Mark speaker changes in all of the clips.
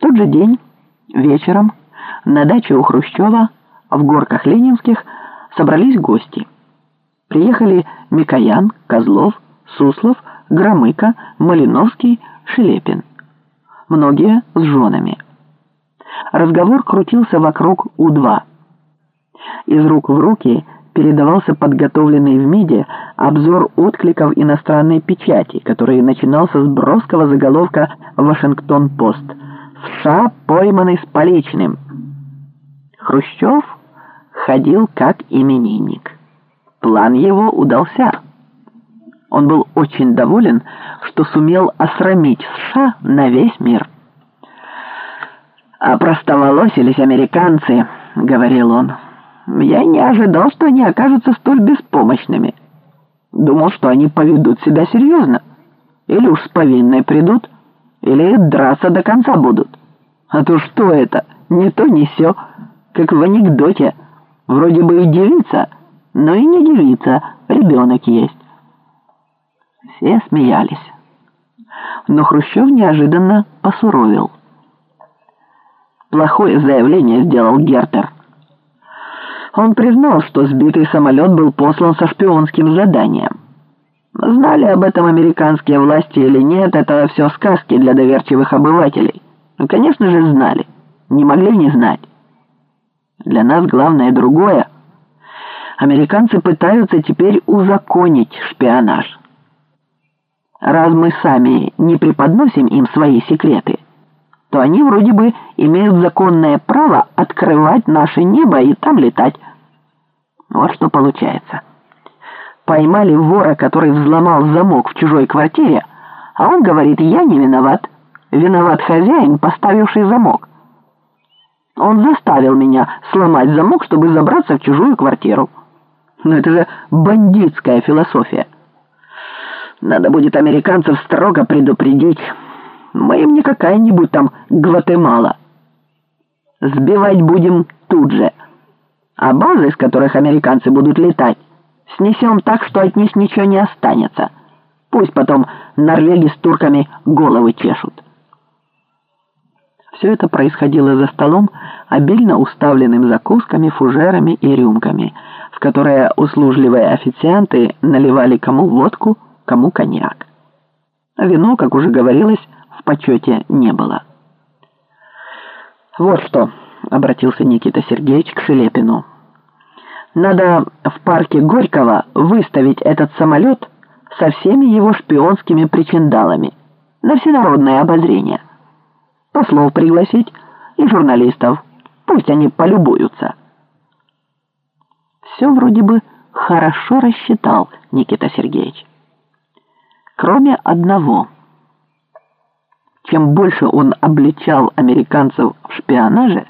Speaker 1: Тот же день, вечером, на даче у Хрущева, в горках Ленинских, собрались гости. Приехали Микоян, Козлов, Суслов, Громыко, Малиновский, Шелепин. Многие с женами. Разговор крутился вокруг У-2. Из рук в руки передавался подготовленный в МИДе обзор откликов иностранной печати, который начинался с броского заголовка «Вашингтон-Пост». США пойманы с поличным. Хрущев ходил как именинник. План его удался. Он был очень доволен, что сумел осрамить США на весь мир. «Опростоволосились американцы», — говорил он. «Я не ожидал, что они окажутся столь беспомощными. Думал, что они поведут себя серьезно. Или уж с повинной придут, или драться до конца будут. А то что это? Не то, не сё, как в анекдоте. Вроде бы и девица, но и не девица, ребенок есть». Все смеялись. Но Хрущев неожиданно посуровил. Плохое заявление сделал Гертер. Он признал, что сбитый самолет был послан со шпионским заданием. Знали об этом американские власти или нет, это все сказки для доверчивых обывателей. Ну, конечно же, знали. Не могли не знать. Для нас главное другое. Американцы пытаются теперь узаконить шпионаж. Раз мы сами не преподносим им свои секреты, то они вроде бы имеют законное право открывать наше небо и там летать. Вот что получается. Поймали вора, который взломал замок в чужой квартире, а он говорит, я не виноват. Виноват хозяин, поставивший замок. Он заставил меня сломать замок, чтобы забраться в чужую квартиру. Но это же бандитская философия. Надо будет американцев строго предупредить. Мы им не какая-нибудь там Гватемала. Сбивать будем тут же. А базы, с которых американцы будут летать, снесем так, что от них ничего не останется. Пусть потом норвеги с турками головы чешут. Все это происходило за столом, обильно уставленным закусками, фужерами и рюмками, в которые услужливые официанты наливали кому водку, кому коньяк. Вино, как уже говорилось, в почете не было. «Вот что», — обратился Никита Сергеевич к Шелепину. «Надо в парке Горького выставить этот самолет со всеми его шпионскими причиндалами на всенародное обозрение. Послов пригласить и журналистов. Пусть они полюбуются». Все вроде бы хорошо рассчитал Никита Сергеевич кроме одного. Чем больше он обличал американцев в шпионаже,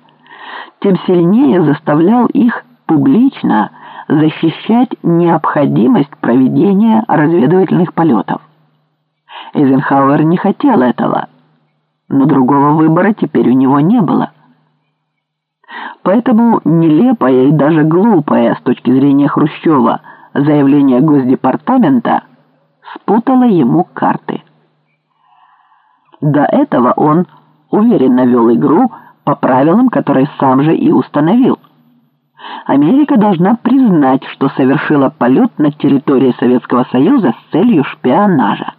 Speaker 1: тем сильнее заставлял их публично защищать необходимость проведения разведывательных полетов. Эйзенхауэр не хотел этого, но другого выбора теперь у него не было. Поэтому нелепое и даже глупое с точки зрения Хрущева заявление Госдепартамента – спутала ему карты. До этого он уверенно вел игру по правилам, которые сам же и установил. Америка должна признать, что совершила полет на территории Советского Союза с целью шпионажа.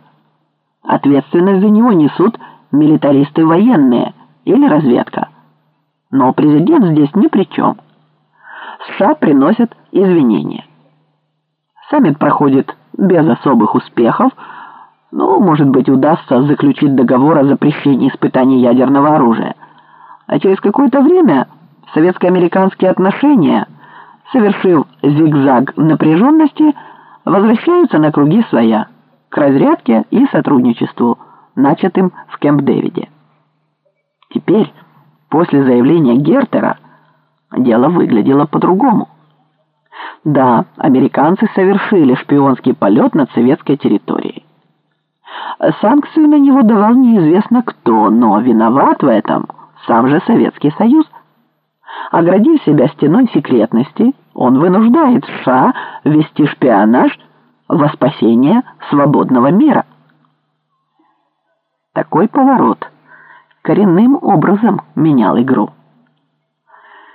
Speaker 1: Ответственность за него несут милитаристы военные или разведка. Но президент здесь ни при чем. США приносят извинения. Саммит проходит без особых успехов, ну, может быть, удастся заключить договор о запрещении испытаний ядерного оружия. А через какое-то время советско-американские отношения, совершив зигзаг напряженности, возвращаются на круги своя, к разрядке и сотрудничеству, начатым в Кемп-Дэвиде. Теперь, после заявления Гертера, дело выглядело по-другому. Да, американцы совершили шпионский полет над советской территорией. Санкции на него давал неизвестно кто, но виноват в этом сам же Советский Союз. Оградив себя стеной секретности, он вынуждает США вести шпионаж во спасение свободного мира. Такой поворот – коренным образом менял игру.